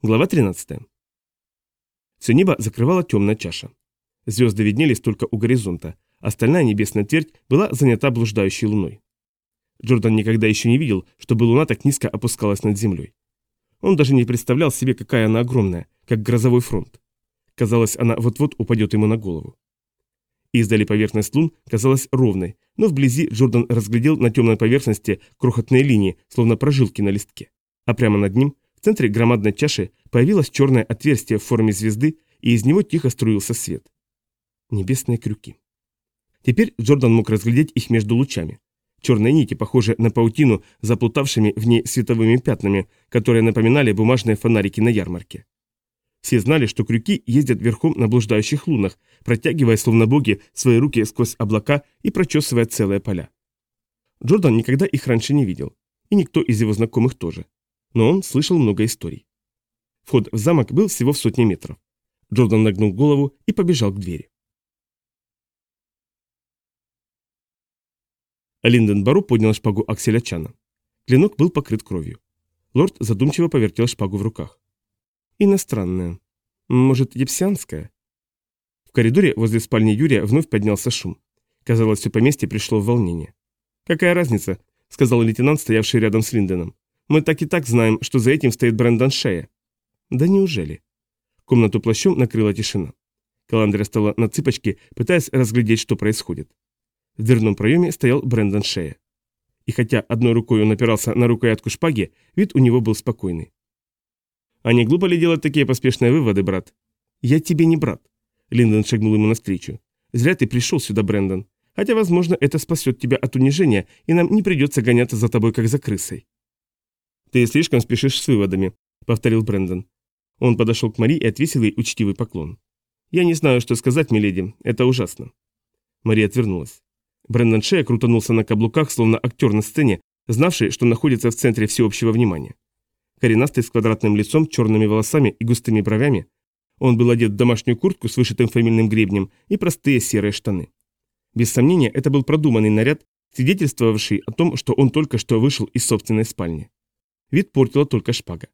Глава 13. Все небо закрывала темная чаша. Звезды виднелись только у горизонта, остальная небесная твердь была занята блуждающей луной. Джордан никогда еще не видел, чтобы луна так низко опускалась над землей. Он даже не представлял себе, какая она огромная, как грозовой фронт. Казалось, она вот-вот упадет ему на голову. Издали поверхность лун казалась ровной, но вблизи Джордан разглядел на темной поверхности крохотные линии, словно прожилки на листке. А прямо над ним, в центре громадной чаши, появилось черное отверстие в форме звезды, и из него тихо струился свет. Небесные крюки. Теперь Джордан мог разглядеть их между лучами. Черные нити, похожие на паутину, заплутавшими в ней световыми пятнами, которые напоминали бумажные фонарики на ярмарке. Все знали, что крюки ездят верхом на блуждающих лунах, протягивая, словно боги, свои руки сквозь облака и прочесывая целые поля. Джордан никогда их раньше не видел, и никто из его знакомых тоже. Но он слышал много историй. Вход в замок был всего в сотне метров. Джордан нагнул голову и побежал к двери. Линден Бару поднял шпагу Акселя Чана. Клинок был покрыт кровью. Лорд задумчиво повертел шпагу в руках. Иностранная. Может, епсианская? В коридоре возле спальни Юрия вновь поднялся шум. Казалось, все поместье пришло в волнение. «Какая разница?» — сказал лейтенант, стоявший рядом с Линденом. «Мы так и так знаем, что за этим стоит Брэндон Шея». «Да неужели?» Комнату плащом накрыла тишина. Каландра стала на цыпочки, пытаясь разглядеть, что происходит. В дверном проеме стоял Брэндон Шея. И хотя одной рукой он опирался на рукоятку шпаги, вид у него был спокойный. А не глупо ли делать такие поспешные выводы, брат? Я тебе не брат. Линдон шагнул ему навстречу. Зря ты пришел сюда, Брэндон. Хотя, возможно, это спасет тебя от унижения, и нам не придется гоняться за тобой, как за крысой. Ты слишком спешишь с выводами, повторил Брэндон. Он подошел к Мари и отвесил ей учтивый поклон. «Я не знаю, что сказать, миледи, это ужасно». Мария отвернулась. Брэндон Шея крутанулся на каблуках, словно актер на сцене, знавший, что находится в центре всеобщего внимания. Коренастый с квадратным лицом, черными волосами и густыми бровями, он был одет в домашнюю куртку с вышитым фамильным гребнем и простые серые штаны. Без сомнения, это был продуманный наряд, свидетельствовавший о том, что он только что вышел из собственной спальни. Вид портила только шпага.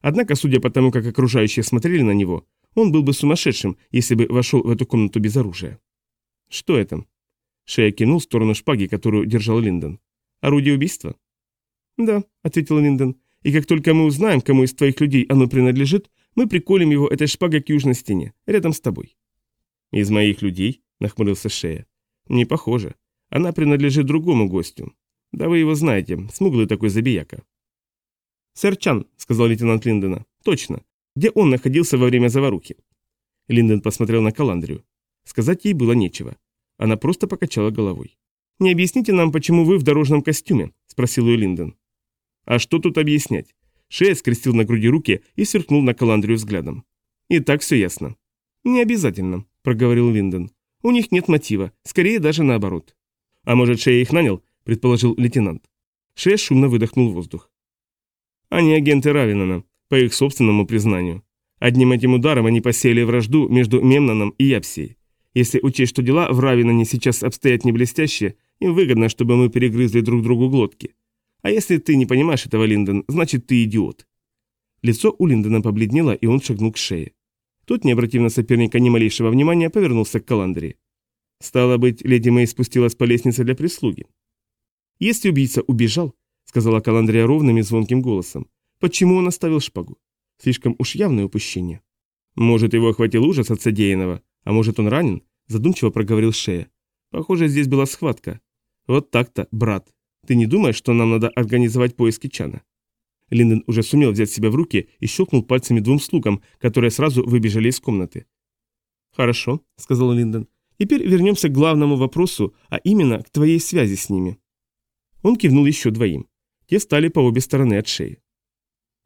Однако, судя по тому, как окружающие смотрели на него, он был бы сумасшедшим, если бы вошел в эту комнату без оружия. «Что это?» Шея кинул в сторону шпаги, которую держал Линдон. «Орудие убийства?» «Да», — ответил Линдон. И как только мы узнаем, кому из твоих людей оно принадлежит, мы приколем его этой шпагой к южной стене, рядом с тобой». «Из моих людей?» – нахмурился Шея. «Не похоже. Она принадлежит другому гостю. Да вы его знаете, смуглый такой забияка». «Сэр Чан», – сказал лейтенант Линдона. «Точно. Где он находился во время заварухи?» Линдон посмотрел на Каландрию. Сказать ей было нечего. Она просто покачала головой. «Не объясните нам, почему вы в дорожном костюме?» – спросил ее Линдон. А что тут объяснять? Шея скрестил на груди руки и сверкнул на Каландрию взглядом. И так все ясно. Не обязательно, проговорил Линдон. У них нет мотива, скорее даже наоборот. А может, Шея их нанял, предположил лейтенант. Шея шумно выдохнул воздух. Они агенты Равинана, по их собственному признанию. Одним этим ударом они посеяли вражду между Мемнаном и Япсией. Если учесть, что дела в Равинане сейчас обстоят не блестяще, им выгодно, чтобы мы перегрызли друг другу глотки. А если ты не понимаешь этого, Линдон, значит ты идиот. Лицо у Линдона побледнело, и он шагнул к шее. Тот, не обратив на соперника ни малейшего внимания, повернулся к Каландре. Стало быть, леди Мэй спустилась по лестнице для прислуги. «Если убийца убежал», — сказала Каландрия ровным и звонким голосом, — «почему он оставил шпагу? Слишком уж явное упущение». «Может, его охватил ужас от содеянного, а может, он ранен?» — задумчиво проговорил Шея. «Похоже, здесь была схватка. Вот так-то, брат». Ты не думаешь, что нам надо организовать поиски Чана?» Линдон уже сумел взять себя в руки и щелкнул пальцами двум слугам, которые сразу выбежали из комнаты. «Хорошо», — сказал Линдон. «Теперь вернемся к главному вопросу, а именно к твоей связи с ними». Он кивнул еще двоим. Те стали по обе стороны от шеи.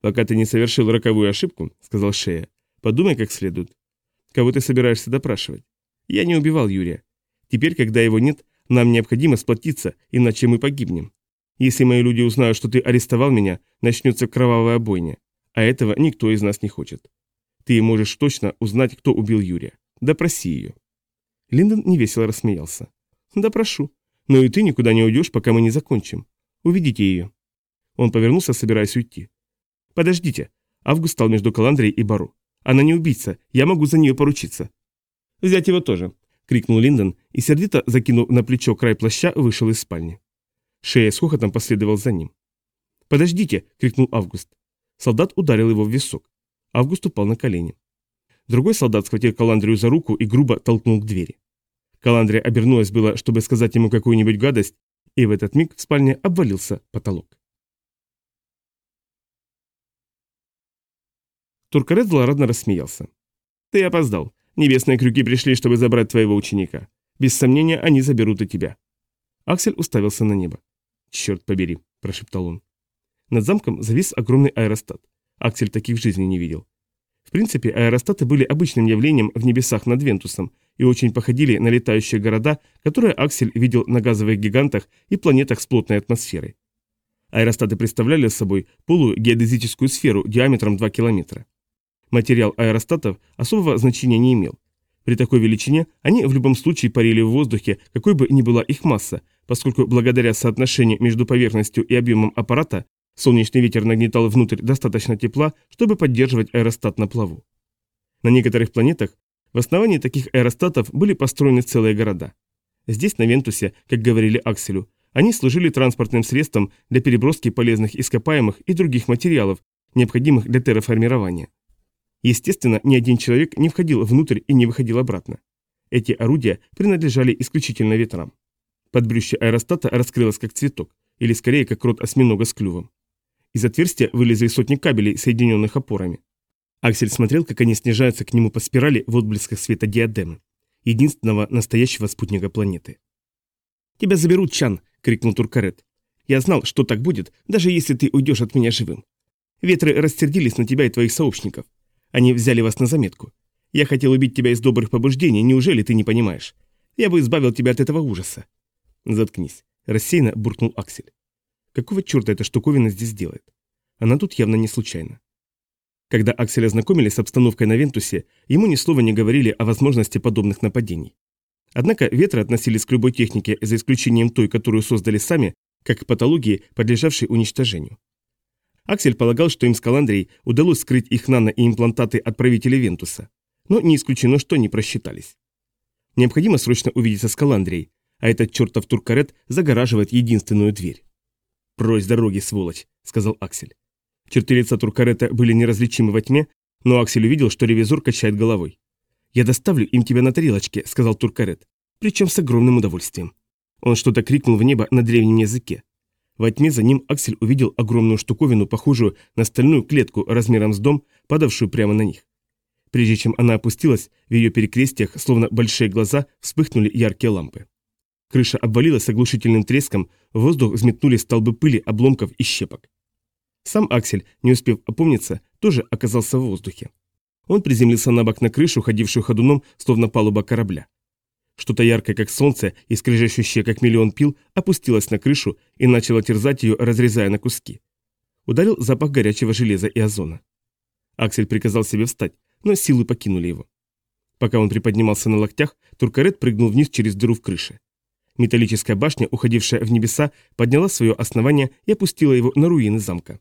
«Пока ты не совершил роковую ошибку», — сказал Шея, — «подумай как следует. Кого ты собираешься допрашивать? Я не убивал Юрия. Теперь, когда его нет, нам необходимо сплотиться, иначе мы погибнем. Если мои люди узнают, что ты арестовал меня, начнется кровавая бойня. А этого никто из нас не хочет. Ты можешь точно узнать, кто убил Юрия. Допроси ее». Линдон невесело рассмеялся. «Допрошу. Но и ты никуда не уйдешь, пока мы не закончим. Уведите ее». Он повернулся, собираясь уйти. «Подождите», Август стал между Каландрией и Бару. «Она не убийца, я могу за нее поручиться». «Взять его тоже», — крикнул Линдон и, сердито закинув на плечо край плаща, вышел из спальни. Шея с хохотом последовал за ним. «Подождите!» — крикнул Август. Солдат ударил его в висок. Август упал на колени. Другой солдат схватил Каландрию за руку и грубо толкнул к двери. Каландрия обернулась было, чтобы сказать ему какую-нибудь гадость, и в этот миг в спальне обвалился потолок. Туркарет злорадно рассмеялся. «Ты опоздал. Небесные крюки пришли, чтобы забрать твоего ученика. Без сомнения, они заберут и тебя». Аксель уставился на небо. «Черт побери», – прошептал он. Над замком завис огромный аэростат. Аксель таких в жизни не видел. В принципе, аэростаты были обычным явлением в небесах над Вентусом и очень походили на летающие города, которые Аксель видел на газовых гигантах и планетах с плотной атмосферой. Аэростаты представляли собой полугеодезическую сферу диаметром 2 километра. Материал аэростатов особого значения не имел. При такой величине они в любом случае парили в воздухе, какой бы ни была их масса, поскольку благодаря соотношению между поверхностью и объемом аппарата солнечный ветер нагнетал внутрь достаточно тепла, чтобы поддерживать аэростат на плаву. На некоторых планетах в основании таких аэростатов были построены целые города. Здесь, на Вентусе, как говорили Акселю, они служили транспортным средством для переброски полезных ископаемых и других материалов, необходимых для терраформирования. Естественно, ни один человек не входил внутрь и не выходил обратно. Эти орудия принадлежали исключительно ветрам. Подбрюще аэростата раскрылось как цветок, или скорее как рот осьминога с клювом. Из отверстия вылезли сотни кабелей, соединенных опорами. Аксель смотрел, как они снижаются к нему по спирали в отблесках света диадемы, единственного настоящего спутника планеты. «Тебя заберут, Чан!» — крикнул Туркарет. «Я знал, что так будет, даже если ты уйдешь от меня живым. Ветры рассердились на тебя и твоих сообщников. Они взяли вас на заметку. Я хотел убить тебя из добрых побуждений, неужели ты не понимаешь? Я бы избавил тебя от этого ужаса. Заткнись. Рассеянно буркнул Аксель. Какого черта эта штуковина здесь делает? Она тут явно не случайно. Когда Аксель ознакомили с обстановкой на Вентусе, ему ни слова не говорили о возможности подобных нападений. Однако ветры относились к любой технике, за исключением той, которую создали сами, как к патологии, подлежавшей уничтожению. Аксель полагал, что им с Каландрией удалось скрыть их нано и имплантаты отправителя Вентуса. Но не исключено, что они просчитались. Необходимо срочно увидеться с Каландрией, а этот чертов туркарет загораживает единственную дверь. «Прось дороги, сволочь», — сказал Аксель. Черты лица туркарета были неразличимы во тьме, но Аксель увидел, что ревизор качает головой. «Я доставлю им тебя на тарелочке», — сказал туркарет, причем с огромным удовольствием. Он что-то крикнул в небо на древнем языке. Во тьме за ним Аксель увидел огромную штуковину, похожую на стальную клетку размером с дом, падавшую прямо на них. Прежде чем она опустилась, в ее перекрестиях, словно большие глаза, вспыхнули яркие лампы. Крыша обвалилась с оглушительным треском, в воздух взметнули столбы пыли, обломков и щепок. Сам Аксель, не успев опомниться, тоже оказался в воздухе. Он приземлился на бок на крышу, ходившую ходуном, словно палуба корабля. Что-то яркое, как солнце, и скрежещущее, как миллион пил, опустилось на крышу и начало терзать ее, разрезая на куски. Ударил запах горячего железа и озона. Аксель приказал себе встать, но силы покинули его. Пока он приподнимался на локтях, Туркарет прыгнул вниз через дыру в крыше. Металлическая башня, уходившая в небеса, подняла свое основание и опустила его на руины замка.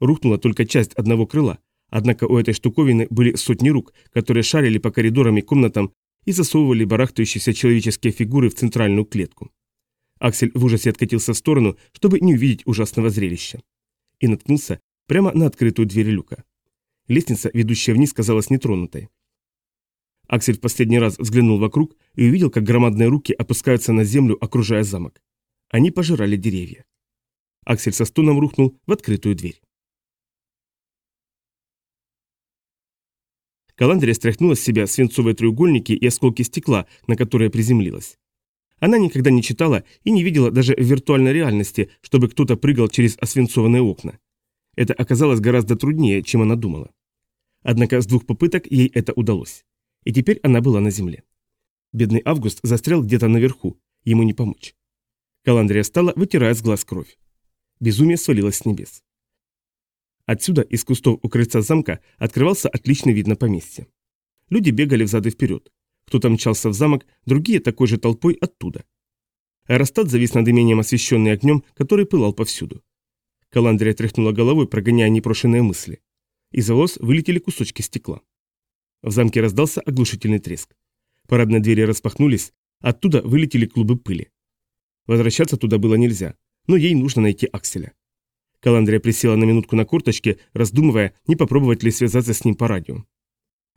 Рухнула только часть одного крыла, однако у этой штуковины были сотни рук, которые шарили по коридорам и комнатам, и засовывали барахтающиеся человеческие фигуры в центральную клетку. Аксель в ужасе откатился в сторону, чтобы не увидеть ужасного зрелища. И наткнулся прямо на открытую дверь люка. Лестница, ведущая вниз, казалась нетронутой. Аксель в последний раз взглянул вокруг и увидел, как громадные руки опускаются на землю, окружая замок. Они пожирали деревья. Аксель со стоном рухнул в открытую дверь. Каландрия стряхнула с себя свинцовые треугольники и осколки стекла, на которые приземлилась. Она никогда не читала и не видела даже в виртуальной реальности, чтобы кто-то прыгал через освинцованные окна. Это оказалось гораздо труднее, чем она думала. Однако с двух попыток ей это удалось. И теперь она была на земле. Бедный Август застрял где-то наверху, ему не помочь. Каландрия стала, вытирая с глаз кровь. Безумие свалилось с небес. Отсюда, из кустов у крыльца замка, открывался отличный вид на поместье. Люди бегали взад и вперед. Кто-то мчался в замок, другие такой же толпой оттуда. Аэростат завис над имением, освещенный огнем, который пылал повсюду. Каландрия тряхнула головой, прогоняя непрошенные мысли. Из волос вылетели кусочки стекла. В замке раздался оглушительный треск. Парадные двери распахнулись, оттуда вылетели клубы пыли. Возвращаться туда было нельзя, но ей нужно найти Акселя. Каландрия присела на минутку на курточке, раздумывая, не попробовать ли связаться с ним по радио.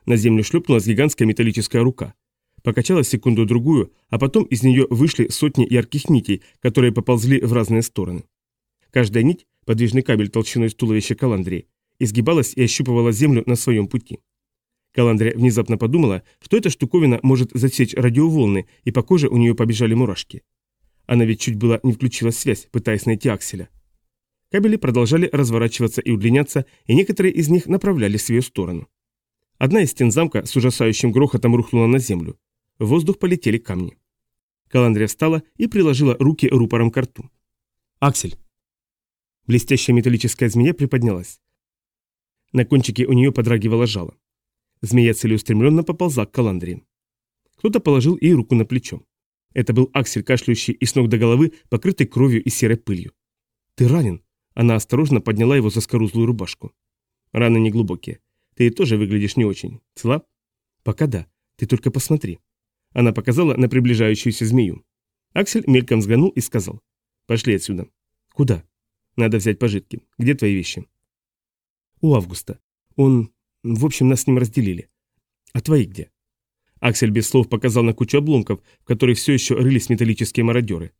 На землю шлепнулась гигантская металлическая рука. Покачалась секунду-другую, а потом из нее вышли сотни ярких нитей, которые поползли в разные стороны. Каждая нить, подвижный кабель толщиной с туловища Каландрии, изгибалась и ощупывала землю на своем пути. Каландрия внезапно подумала, что эта штуковина может засечь радиоволны, и по коже у нее побежали мурашки. Она ведь чуть было не включила связь, пытаясь найти акселя. Кабели продолжали разворачиваться и удлиняться, и некоторые из них направлялись в ее сторону. Одна из стен замка с ужасающим грохотом рухнула на землю. В воздух полетели камни. Каландрия встала и приложила руки рупором к рту. «Аксель!» Блестящая металлическая змея приподнялась. На кончике у нее подрагивало жало. Змея целеустремленно поползла к Каландрии. Кто-то положил ей руку на плечо. Это был Аксель, кашляющий и с ног до головы, покрытый кровью и серой пылью. «Ты ранен?» Она осторожно подняла его за скорузлую рубашку. «Раны неглубокие. Ты тоже выглядишь не очень. Цела?» «Пока да. Ты только посмотри». Она показала на приближающуюся змею. Аксель мельком взглянул и сказал. «Пошли отсюда». «Куда?» «Надо взять пожитки. Где твои вещи?» «У Августа. Он... В общем, нас с ним разделили. А твои где?» Аксель без слов показал на кучу обломков, в которых все еще рылись металлические мародеры.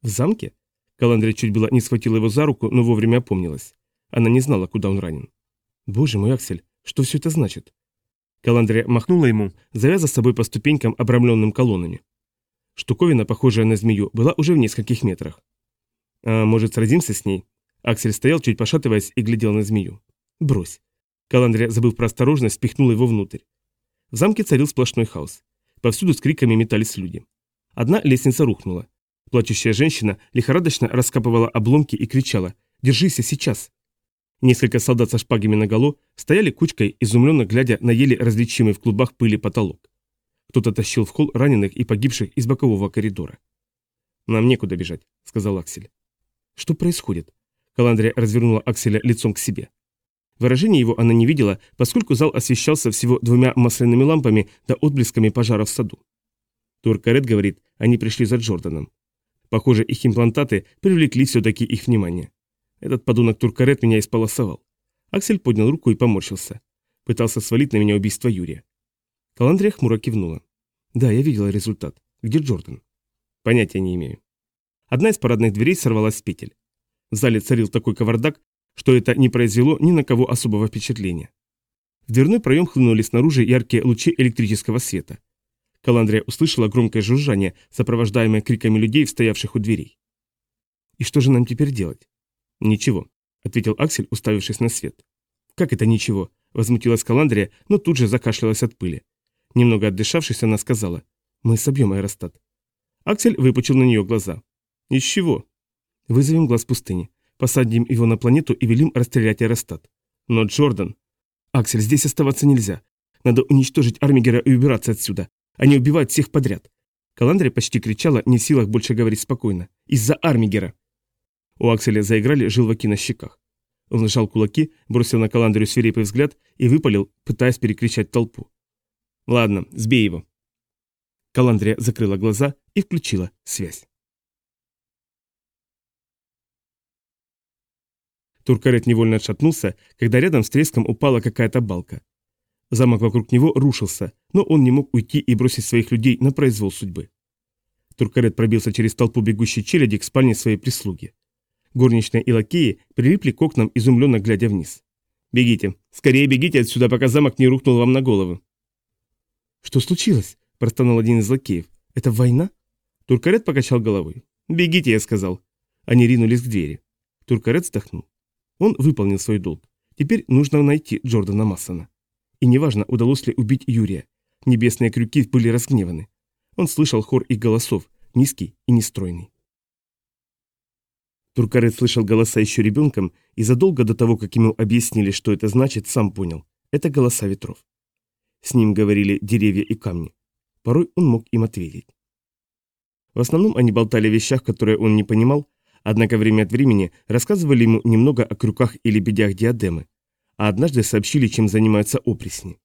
«В замке?» Каландрия чуть было не схватила его за руку, но вовремя опомнилась. Она не знала, куда он ранен. «Боже мой, Аксель, что все это значит?» Каландрия махнула ему, завяза с собой по ступенькам, обрамленным колоннами. Штуковина, похожая на змею, была уже в нескольких метрах. «А может, сразимся с ней?» Аксель стоял, чуть пошатываясь, и глядел на змею. «Брось». Каландрия, забыв про осторожность, пихнула его внутрь. В замке царил сплошной хаос. Повсюду с криками метались люди. Одна лестница рухнула. Плачущая женщина лихорадочно раскапывала обломки и кричала «Держися сейчас!». Несколько солдат со шпагами наголо стояли кучкой, изумленно глядя на еле различимый в клубах пыли потолок. Кто-то тащил в холл раненых и погибших из бокового коридора. «Нам некуда бежать», — сказал Аксель. «Что происходит?» Каландрия развернула Акселя лицом к себе. Выражения его она не видела, поскольку зал освещался всего двумя масляными лампами да отблесками пожара в саду. Туркарет говорит, они пришли за Джорданом. Похоже, их имплантаты привлекли все-таки их внимание. Этот подонок Туркарет меня исполосовал. Аксель поднял руку и поморщился. Пытался свалить на меня убийство Юрия. Каландрия хмуро кивнула. Да, я видела результат. Где Джордан? Понятия не имею. Одна из парадных дверей сорвалась с петель. В зале царил такой кавардак, что это не произвело ни на кого особого впечатления. В дверной проем хлынули снаружи яркие лучи электрического света. Каландрия услышала громкое жужжание, сопровождаемое криками людей, стоявших у дверей. «И что же нам теперь делать?» «Ничего», — ответил Аксель, уставившись на свет. «Как это ничего?» — возмутилась Каландрия, но тут же закашлялась от пыли. Немного отдышавшись, она сказала. «Мы собьем аэростат». Аксель выпучил на нее глаза. «Из чего?» «Вызовем глаз пустыни. Посадим его на планету и велим расстрелять аэростат». «Но Джордан...» «Аксель, здесь оставаться нельзя. Надо уничтожить Армигера и убираться отсюда. Они убивают всех подряд. Каландрия почти кричала, не в силах больше говорить спокойно. Из-за Армигера. У Акселя заиграли желваки на щеках. Он сжал кулаки, бросил на Каландрию свирепый взгляд и выпалил, пытаясь перекричать толпу. «Ладно, сбей его». Каландрия закрыла глаза и включила связь. Туркарет невольно отшатнулся, когда рядом с треском упала какая-то балка. Замок вокруг него рушился, но он не мог уйти и бросить своих людей на произвол судьбы. Туркарет пробился через толпу бегущей челяди к спальне своей прислуги. Горничные и лакеи прилипли к окнам, изумленно глядя вниз. «Бегите! Скорее бегите отсюда, пока замок не рухнул вам на голову!» «Что случилось?» – простонал один из лакеев. «Это война?» Туркарет покачал головой. «Бегите!» – я сказал. Они ринулись к двери. Туркарет вздохнул. Он выполнил свой долг. Теперь нужно найти Джордана Массона. И неважно, удалось ли убить Юрия. Небесные крюки были разгневаны. Он слышал хор их голосов, низкий и нестройный. Туркарет слышал голоса еще ребенком, и задолго до того, как ему объяснили, что это значит, сам понял. Это голоса ветров. С ним говорили деревья и камни. Порой он мог им ответить. В основном они болтали о вещах, которые он не понимал, однако время от времени рассказывали ему немного о крюках и лебедях диадемы, а однажды сообщили, чем занимаются опресни.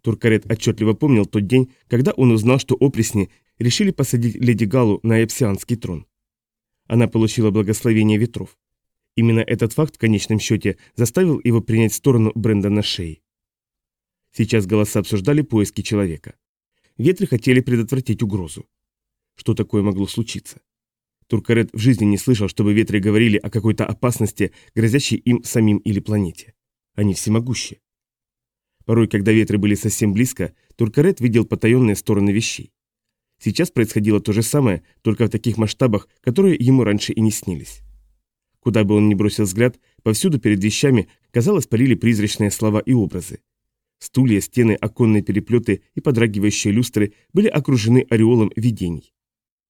Туркарет отчетливо помнил тот день, когда он узнал, что опресни решили посадить леди Галу на эпсианский трон. Она получила благословение ветров. Именно этот факт в конечном счете заставил его принять сторону Брэндона Шеи. Сейчас голоса обсуждали поиски человека. Ветры хотели предотвратить угрозу. Что такое могло случиться? Туркарет в жизни не слышал, чтобы ветры говорили о какой-то опасности, грозящей им самим или планете. Они всемогущи. Порой, когда ветры были совсем близко, Туркарет видел потаенные стороны вещей. Сейчас происходило то же самое, только в таких масштабах, которые ему раньше и не снились. Куда бы он ни бросил взгляд, повсюду перед вещами, казалось, парили призрачные слова и образы. Стулья, стены, оконные переплеты и подрагивающие люстры были окружены ореолом видений.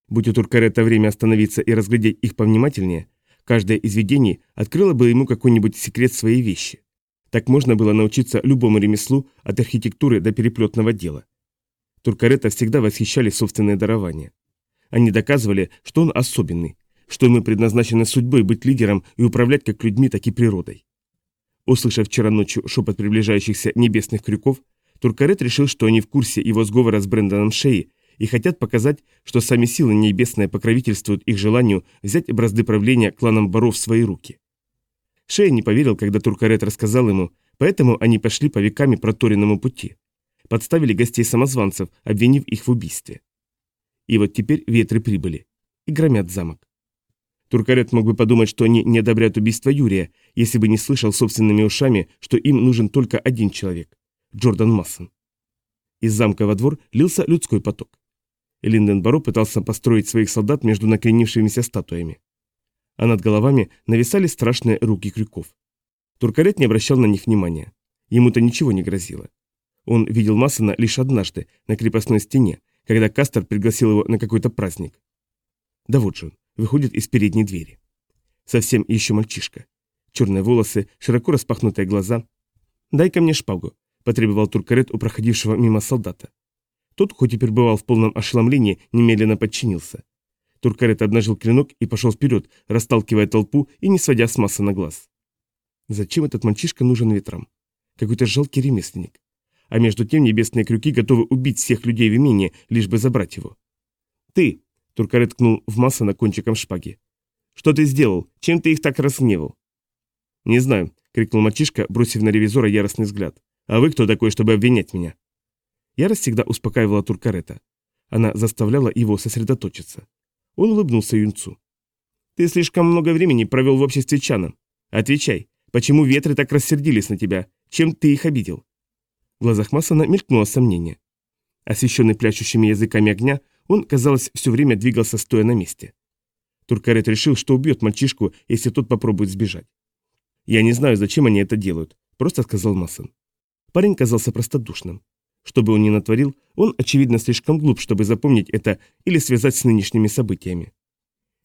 Будь у Туркарета время остановиться и разглядеть их повнимательнее, каждое из видений открыло бы ему какой-нибудь секрет своей вещи. Так можно было научиться любому ремеслу от архитектуры до переплетного дела. Туркарета всегда восхищали собственные дарования. Они доказывали, что он особенный, что ему предназначено судьбой быть лидером и управлять как людьми, так и природой. Услышав вчера ночью шепот приближающихся небесных крюков, Туркарет решил, что они в курсе его сговора с Брэндоном Шеи и хотят показать, что сами силы небесные покровительствуют их желанию взять бразды правления кланом Баров в свои руки. Шея не поверил, когда Туркарет рассказал ему, поэтому они пошли по веками проторенному пути. Подставили гостей-самозванцев, обвинив их в убийстве. И вот теперь ветры прибыли и громят замок. Туркарет мог бы подумать, что они не одобряют убийство Юрия, если бы не слышал собственными ушами, что им нужен только один человек – Джордан Массон. Из замка во двор лился людской поток. Линденборо пытался построить своих солдат между накренившимися статуями. А над головами нависали страшные руки крюков. Туркарет не обращал на них внимания. Ему-то ничего не грозило. Он видел Массона лишь однажды, на крепостной стене, когда Кастер пригласил его на какой-то праздник. Да вот же он, выходит из передней двери. Совсем еще мальчишка. Черные волосы, широко распахнутые глаза. «Дай-ка мне шпагу», – потребовал Туркарет у проходившего мимо солдата. Тот, хоть и пребывал в полном ошеломлении, немедленно подчинился. Туркарет обнажил клинок и пошел вперед, расталкивая толпу и не сводя с массы на глаз. Зачем этот мальчишка нужен ветрам? Какой-то жалкий ремесленник. А между тем небесные крюки готовы убить всех людей в имении, лишь бы забрать его. «Ты!» — Туркарет ткнул в масса на кончиком шпаги. «Что ты сделал? Чем ты их так разгневал?» «Не знаю», — крикнул мальчишка, бросив на ревизора яростный взгляд. «А вы кто такой, чтобы обвинять меня?» Ярость всегда успокаивала Туркарета. Она заставляла его сосредоточиться. Он улыбнулся юнцу. «Ты слишком много времени провел в обществе Чана. Отвечай, почему ветры так рассердились на тебя? Чем ты их обидел?» В глазах Массона мелькнуло сомнение. Освещенный плящущими языками огня, он, казалось, все время двигался стоя на месте. Туркарет решил, что убьет мальчишку, если тот попробует сбежать. «Я не знаю, зачем они это делают», — просто сказал Массон. Парень казался простодушным. Что бы он ни натворил, он, очевидно, слишком глуп, чтобы запомнить это или связать с нынешними событиями.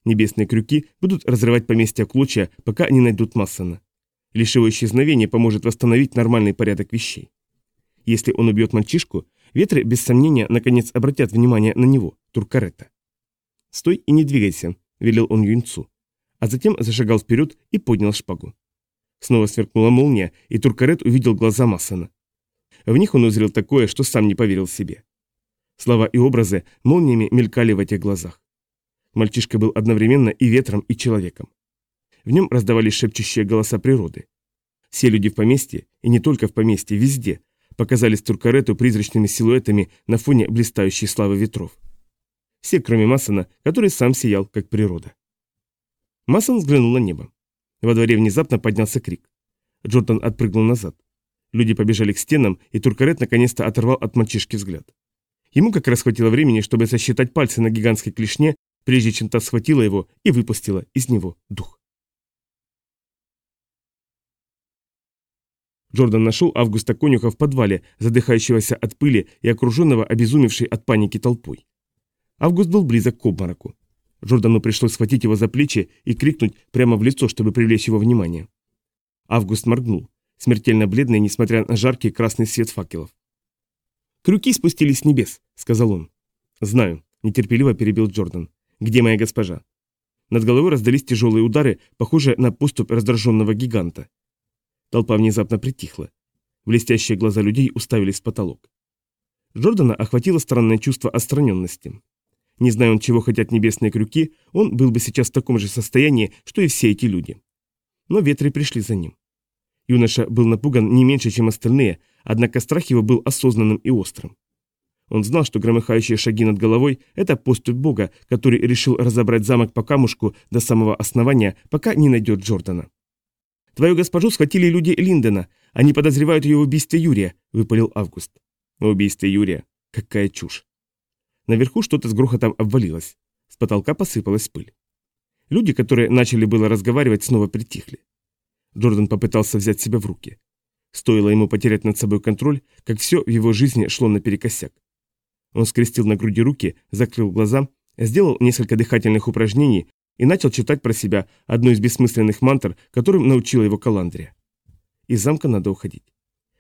Небесные крюки будут разрывать поместье клочья, пока не найдут Массона. Лишь его исчезновение поможет восстановить нормальный порядок вещей. Если он убьет мальчишку, ветры, без сомнения, наконец обратят внимание на него, Туркарета. «Стой и не двигайся», — велел он юнцу. А затем зашагал вперед и поднял шпагу. Снова сверкнула молния, и Туркарет увидел глаза Массона. В них он узрел такое, что сам не поверил себе. Слова и образы молниями мелькали в этих глазах. Мальчишка был одновременно и ветром, и человеком. В нем раздавались шепчущие голоса природы. Все люди в поместье, и не только в поместье, везде, показались Туркарету призрачными силуэтами на фоне блистающей славы ветров. Все, кроме Массона, который сам сиял, как природа. Массон взглянул на небо. Во дворе внезапно поднялся крик. Джордан отпрыгнул назад. Люди побежали к стенам, и Туркарет наконец-то оторвал от мальчишки взгляд. Ему как раз хватило времени, чтобы сосчитать пальцы на гигантской клешне, прежде чем та схватила его и выпустила из него дух. Джордан нашел Августа Конюха в подвале, задыхающегося от пыли и окруженного обезумевшей от паники толпой. Август был близок к обмороку. Джордану пришлось схватить его за плечи и крикнуть прямо в лицо, чтобы привлечь его внимание. Август моргнул смертельно бледный, несмотря на жаркий красный свет факелов. «Крюки спустились с небес», — сказал он. «Знаю», — нетерпеливо перебил Джордан. «Где моя госпожа?» Над головой раздались тяжелые удары, похожие на поступ раздраженного гиганта. Толпа внезапно притихла. Блестящие глаза людей уставились в потолок. Джордана охватило странное чувство отстраненности. Не зная он, чего хотят небесные крюки, он был бы сейчас в таком же состоянии, что и все эти люди. Но ветры пришли за ним. Юноша был напуган не меньше, чем остальные, однако страх его был осознанным и острым. Он знал, что громыхающие шаги над головой – это поступь Бога, который решил разобрать замок по камушку до самого основания, пока не найдет Джордана. «Твою госпожу схватили люди Линдена. Они подозревают ее в убийстве Юрия», – выпалил Август. «В убийстве Юрия? Какая чушь!» Наверху что-то с грохотом обвалилось. С потолка посыпалась пыль. Люди, которые начали было разговаривать, снова притихли. Джордан попытался взять себя в руки. Стоило ему потерять над собой контроль, как все в его жизни шло наперекосяк. Он скрестил на груди руки, закрыл глаза, сделал несколько дыхательных упражнений и начал читать про себя одну из бессмысленных мантр, которым научила его Каландрия. Из замка надо уходить.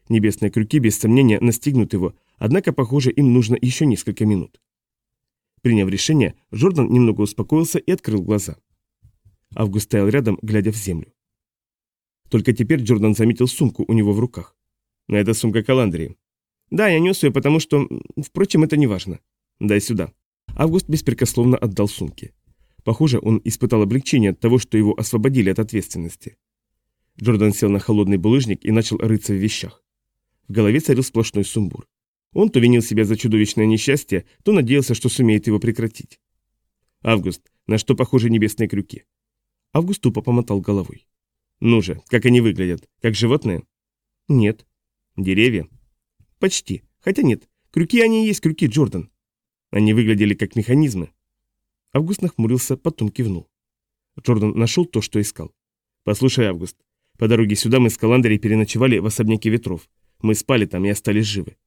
Небесные крюки без сомнения настигнут его, однако, похоже, им нужно еще несколько минут. Приняв решение, Джордан немного успокоился и открыл глаза. Август стоял рядом, глядя в землю. Только теперь Джордан заметил сумку у него в руках. Но это сумка Каландрии. Да, я нес ее, потому что... Впрочем, это не важно. Дай сюда. Август беспрекословно отдал сумки. Похоже, он испытал облегчение от того, что его освободили от ответственности. Джордан сел на холодный булыжник и начал рыться в вещах. В голове царил сплошной сумбур. Он то винил себя за чудовищное несчастье, то надеялся, что сумеет его прекратить. «Август, на что похожи небесные крюки?» Август тупо помотал головой. «Ну же, как они выглядят? Как животные?» «Нет». «Деревья?» Почти. Хотя нет, крюки они и есть крюки, Джордан. Они выглядели как механизмы. Август нахмурился, потом кивнул. Джордан нашел то, что искал. «Послушай, Август, по дороге сюда мы с Каландри переночевали в особняке ветров. Мы спали там и остались живы».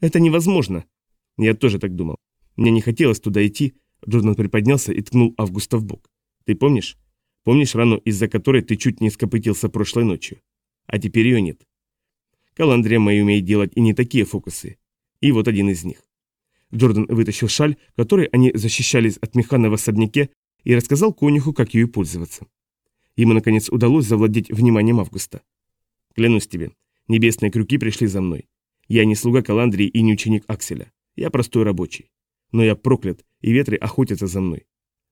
«Это невозможно!» Я тоже так думал. Мне не хотелось туда идти. Джордан приподнялся и ткнул Августа в бок. «Ты помнишь? Помнишь рану, из-за которой ты чуть не скопытился прошлой ночью? А теперь ее нет. Каландрия Мэй умеет делать и не такие фокусы. И вот один из них. Джордан вытащил шаль, которой они защищались от механа в особняке, и рассказал конюху, как ею пользоваться. Ему, наконец, удалось завладеть вниманием Августа. «Клянусь тебе, небесные крюки пришли за мной. Я не слуга Каландрии и не ученик Акселя. Я простой рабочий. Но я проклят, и ветры охотятся за мной.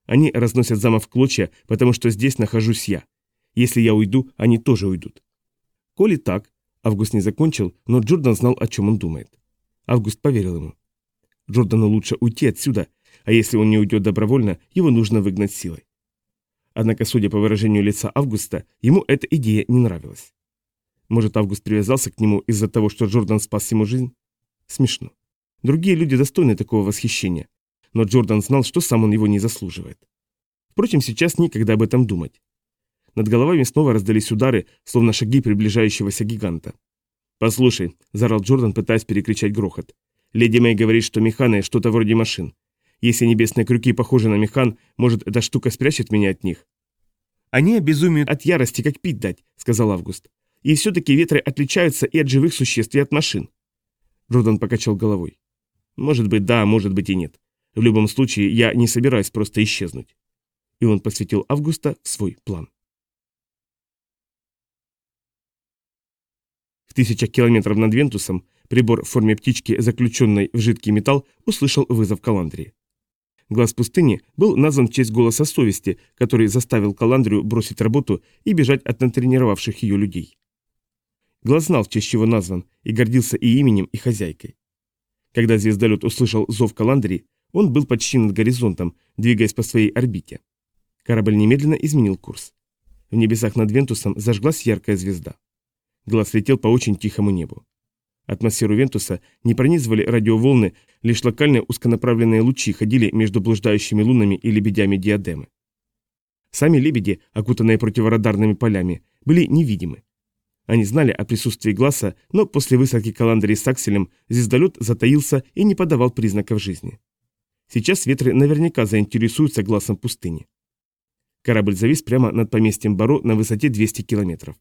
Они разносят замок в клочья, потому что здесь нахожусь я. Если я уйду, они тоже уйдут. Коли так, Август не закончил, но Джордан знал, о чем он думает. Август поверил ему. Джордану лучше уйти отсюда, а если он не уйдет добровольно, его нужно выгнать силой. Однако, судя по выражению лица Августа, ему эта идея не нравилась. Может, Август привязался к нему из-за того, что Джордан спас ему жизнь? Смешно. Другие люди достойны такого восхищения, но Джордан знал, что сам он его не заслуживает. Впрочем, сейчас никогда об этом думать. Над головами снова раздались удары, словно шаги приближающегося гиганта. «Послушай», – заорал Джордан, пытаясь перекричать грохот. «Леди Мэй говорит, что механы – что-то вроде машин. Если небесные крюки похожи на механ, может, эта штука спрячет меня от них?» «Они обезумеют от ярости, как пить дать», – сказал Август. «И все-таки ветры отличаются и от живых существ, и от машин». Джордан покачал головой. «Может быть, да, может быть и нет. В любом случае, я не собираюсь просто исчезнуть». И он посвятил Августа в свой план. тысячах километров над Вентусом прибор в форме птички, заключенной в жидкий металл, услышал вызов Каландрии. Глаз пустыни был назван в честь голоса совести, который заставил Каландрию бросить работу и бежать от натренировавших ее людей. Глаз знал, в честь чего назван, и гордился и именем, и хозяйкой. Когда звездолет услышал зов Каландрии, он был почти над горизонтом, двигаясь по своей орбите. Корабль немедленно изменил курс. В небесах над Вентусом зажглась яркая звезда. Глаз летел по очень тихому небу. Атмосферу Вентуса не пронизывали радиоволны, лишь локальные узконаправленные лучи ходили между блуждающими лунами и лебедями диадемы. Сами лебеди, окутанные противорадарными полями, были невидимы. Они знали о присутствии глаза, но после высадки Каландрии с Акселем звездолет затаился и не подавал признаков жизни. Сейчас ветры наверняка заинтересуются глазом пустыни. Корабль завис прямо над поместьем Баро на высоте 200 километров.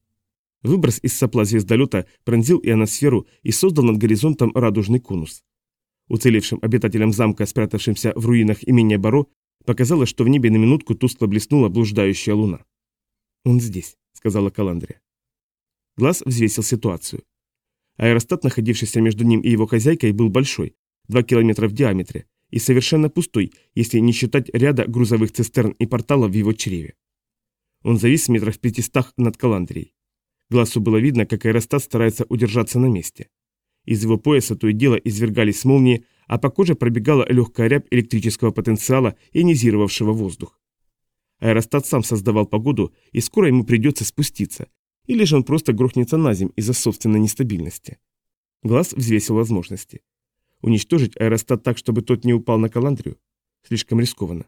Выброс из сопла звездолета пронзил ионосферу и создал над горизонтом радужный конус. Уцелевшим обитателям замка, спрятавшимся в руинах имения Баро, показалось, что в небе на минутку тускло блеснула блуждающая луна. «Он здесь», — сказала Каландрия. Глаз взвесил ситуацию. Аэростат, находившийся между ним и его хозяйкой, был большой, 2 километра в диаметре, и совершенно пустой, если не считать ряда грузовых цистерн и порталов в его чреве. Он завис метров в пятистах над Каландрией. Глазу было видно, как аэростат старается удержаться на месте. Из его пояса то и дело извергались молнии, а по коже пробегала легкая рябь электрического потенциала, ионизировавшего воздух. Аэростат сам создавал погоду, и скоро ему придется спуститься, или же он просто грохнется на земь из-за собственной нестабильности. Глаз взвесил возможности. Уничтожить аэростат так, чтобы тот не упал на Каландрию? Слишком рискованно.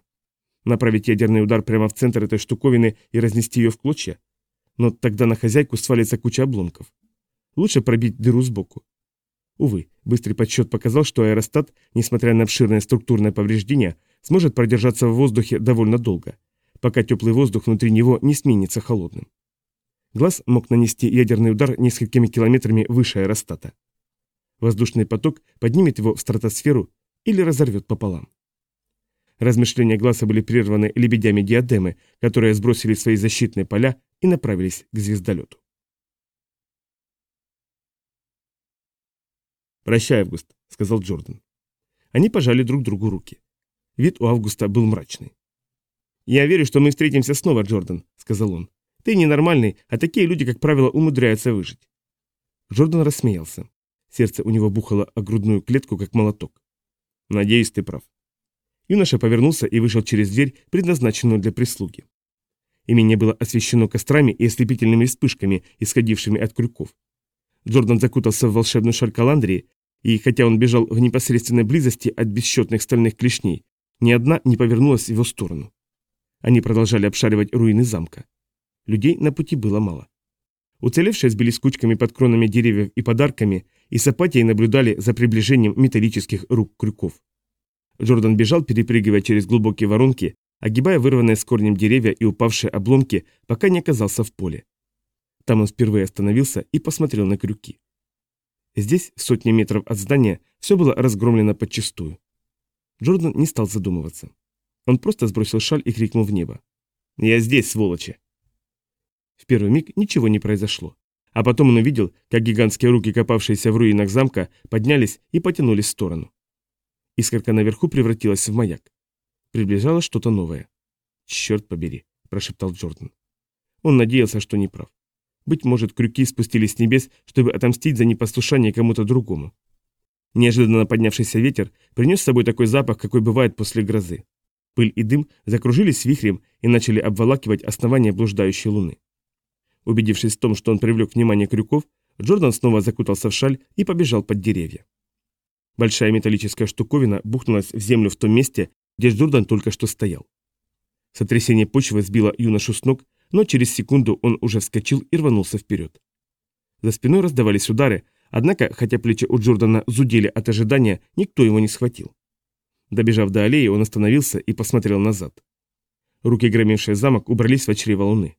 Направить ядерный удар прямо в центр этой штуковины и разнести ее в клочья? Но тогда на хозяйку свалится куча обломков. Лучше пробить дыру сбоку. Увы, быстрый подсчет показал, что аэростат, несмотря на обширное структурное повреждение, сможет продержаться в воздухе довольно долго, пока теплый воздух внутри него не сменится холодным. Глаз мог нанести ядерный удар несколькими километрами выше аэростата. Воздушный поток поднимет его в стратосферу или разорвет пополам. Размышления Глаза были прерваны лебедями диадемы, которые сбросили свои защитные поля и направились к звездолету. «Прощай, Август», — сказал Джордан. Они пожали друг другу руки. Вид у Августа был мрачный. «Я верю, что мы встретимся снова, Джордан», — сказал он. «Ты ненормальный, а такие люди, как правило, умудряются выжить». Джордан рассмеялся. Сердце у него бухало о грудную клетку, как молоток. «Надеюсь, ты прав». Юноша повернулся и вышел через дверь, предназначенную для прислуги. Имение было освещено кострами и ослепительными вспышками, исходившими от крюков. Джордан закутался в волшебную шаль Каландрии и хотя он бежал в непосредственной близости от бесчетных стальных клешней, ни одна не повернулась в его сторону. Они продолжали обшаривать руины замка. Людей на пути было мало. Уцелевшие сбились кучками под кронами деревьев и подарками, и с апатией наблюдали за приближением металлических рук крюков. Джордан бежал, перепрыгивая через глубокие воронки, огибая вырванные с корнем деревья и упавшие обломки, пока не оказался в поле. Там он впервые остановился и посмотрел на крюки. Здесь, сотни метров от здания, все было разгромлено подчистую. Джордан не стал задумываться. Он просто сбросил шаль и крикнул в небо. «Я здесь, сволочи!» В первый миг ничего не произошло. А потом он увидел, как гигантские руки, копавшиеся в руинах замка, поднялись и потянулись в сторону. Искорка наверху превратилась в маяк. Приближалось что-то новое. «Черт побери», – прошептал Джордан. Он надеялся, что не прав. Быть может, крюки спустились с небес, чтобы отомстить за непослушание кому-то другому. Неожиданно поднявшийся ветер принес с собой такой запах, какой бывает после грозы. Пыль и дым закружились вихрем и начали обволакивать основание блуждающей луны. Убедившись в том, что он привлек внимание крюков, Джордан снова закутался в шаль и побежал под деревья. Большая металлическая штуковина бухнулась в землю в том месте, где Джордан только что стоял. Сотрясение почвы сбило юношу с ног, но через секунду он уже вскочил и рванулся вперед. За спиной раздавались удары, однако, хотя плечи у Джордана зудели от ожидания, никто его не схватил. Добежав до аллеи, он остановился и посмотрел назад. Руки, громившие замок, убрались в чрево луны.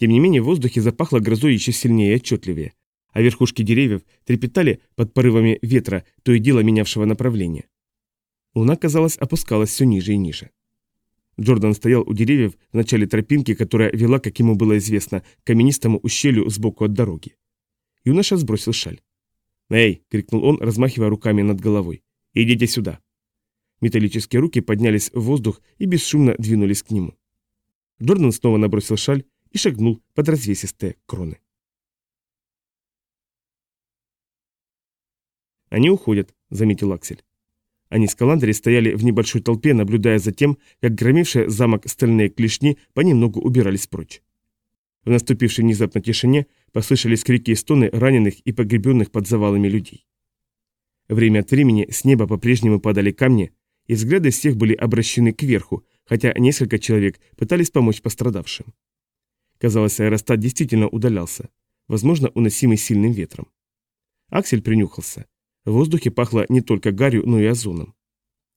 Тем не менее, в воздухе запахло грозой еще сильнее и отчетливее, а верхушки деревьев трепетали под порывами ветра, то и дело менявшего направление. Луна, казалось, опускалась все ниже и ниже. Джордан стоял у деревьев в начале тропинки, которая вела, как ему было известно, к каменистому ущелью сбоку от дороги. Юноша сбросил шаль. «Эй!» — крикнул он, размахивая руками над головой. «Идите сюда!» Металлические руки поднялись в воздух и бесшумно двинулись к нему. Джордан снова набросил шаль и шагнул под развесистые кроны. «Они уходят», — заметил Аксель. Они с Каландри стояли в небольшой толпе, наблюдая за тем, как громившие замок стальные клешни понемногу убирались прочь. В наступившей внезапно тишине послышались крики и стоны раненых и погребенных под завалами людей. Время от времени с неба по-прежнему падали камни, и взгляды всех были обращены кверху, хотя несколько человек пытались помочь пострадавшим. Казалось, аэростат действительно удалялся, возможно, уносимый сильным ветром. Аксель принюхался. В воздухе пахло не только гарью, но и озоном.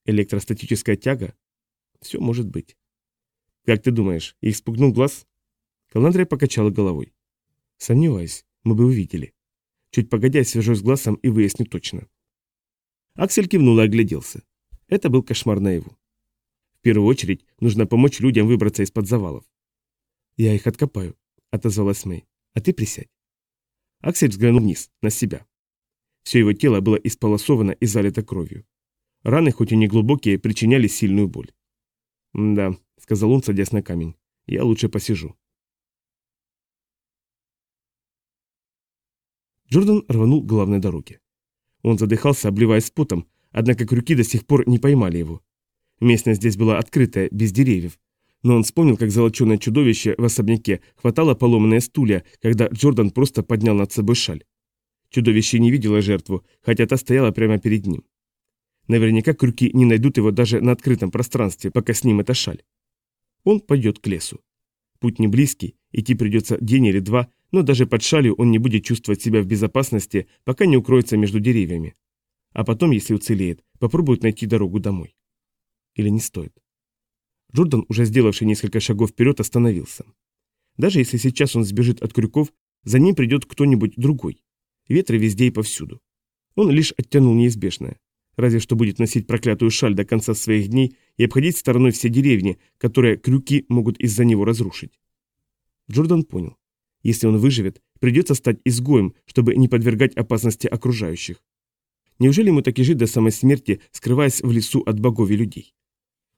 Электростатическая тяга? Все может быть. Как ты думаешь, их спугнул глаз? Каландрия покачала головой. Сомневаюсь, мы бы увидели. Чуть погодя, свяжусь с глазом и выясню точно. Аксель кивнул и огляделся. Это был кошмар наяву. В первую очередь, нужно помочь людям выбраться из-под завалов. «Я их откопаю», — отозвалась Мэй. «А ты присядь». Аксель взглянул вниз, на себя. Все его тело было исполосовано и залито кровью. Раны, хоть и не глубокие, причиняли сильную боль. «Да», — сказал он, садясь на камень, — «я лучше посижу». Джордан рванул к главной дороге. Он задыхался, обливаясь потом, однако крюки до сих пор не поймали его. Местность здесь была открытая, без деревьев. Но он вспомнил, как золоченое чудовище в особняке хватало поломанные стулья, когда Джордан просто поднял над собой шаль. Чудовище не видело жертву, хотя та стояла прямо перед ним. Наверняка крюки не найдут его даже на открытом пространстве, пока с ним эта шаль. Он пойдет к лесу. Путь не близкий, идти придется день или два, но даже под шалью он не будет чувствовать себя в безопасности, пока не укроется между деревьями. А потом, если уцелеет, попробует найти дорогу домой. Или не стоит. Джордан, уже сделавший несколько шагов вперед, остановился. Даже если сейчас он сбежит от крюков, за ним придет кто-нибудь другой. Ветры везде и повсюду. Он лишь оттянул неизбежное. Разве что будет носить проклятую шаль до конца своих дней и обходить стороной все деревни, которые крюки могут из-за него разрушить. Джордан понял. Если он выживет, придется стать изгоем, чтобы не подвергать опасности окружающих. Неужели ему так и жить до самой смерти, скрываясь в лесу от богов и людей?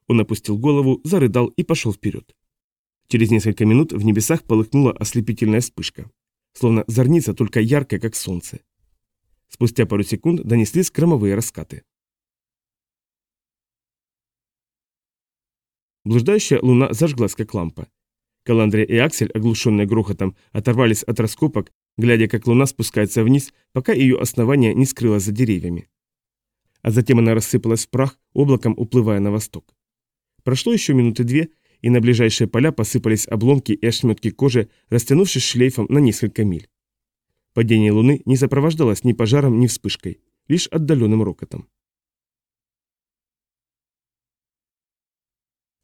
Он опустил голову, зарыдал и пошел вперед. Через несколько минут в небесах полыхнула ослепительная вспышка. Словно зорница, только яркая, как солнце. Спустя пару секунд донеслись громовые раскаты. Блуждающая луна зажглась, как лампа. Каландрия и Аксель, оглушенные грохотом, оторвались от раскопок, глядя, как луна спускается вниз, пока ее основание не скрылось за деревьями. А затем она рассыпалась в прах, облаком уплывая на восток. Прошло еще минуты две, и на ближайшие поля посыпались обломки и ошметки кожи, растянувшись шлейфом на несколько миль. Падение луны не сопровождалось ни пожаром, ни вспышкой, лишь отдаленным рокотом.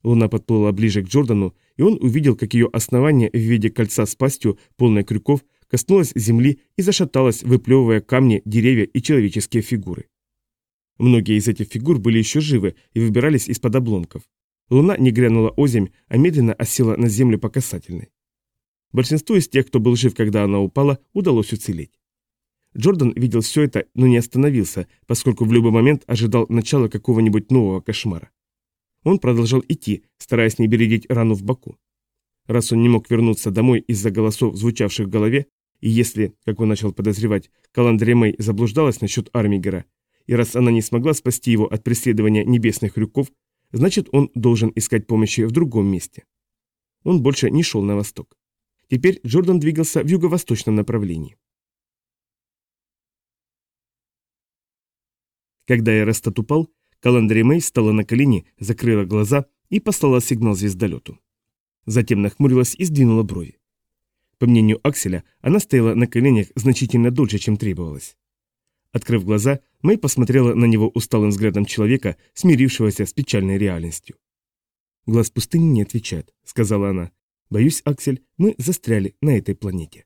Луна подплыла ближе к Джордану, и он увидел, как ее основание в виде кольца с пастью, полной крюков, коснулось земли и зашаталось, выплевывая камни, деревья и человеческие фигуры. Многие из этих фигур были еще живы и выбирались из-под обломков. Луна не грянула озимь, а медленно осела на землю по касательной. Большинству из тех, кто был жив, когда она упала, удалось уцелеть. Джордан видел все это, но не остановился, поскольку в любой момент ожидал начала какого-нибудь нового кошмара. Он продолжал идти, стараясь не бередить рану в боку. Раз он не мог вернуться домой из-за голосов, звучавших в голове, и если, как он начал подозревать, Каландре Мэй заблуждалась насчет Армигера, и раз она не смогла спасти его от преследования небесных рюков, значит он должен искать помощи в другом месте. Он больше не шел на восток. Теперь Джордан двигался в юго-восточном направлении. Когда Эрестат упал, Каландри Мэй встала на колени, закрыла глаза и послала сигнал звездолету. Затем нахмурилась и сдвинула брови. По мнению Акселя, она стояла на коленях значительно дольше, чем требовалось. Открыв глаза, Мэй посмотрела на него усталым взглядом человека, смирившегося с печальной реальностью. «Глаз пустыни не отвечает», — сказала она. «Боюсь, Аксель, мы застряли на этой планете».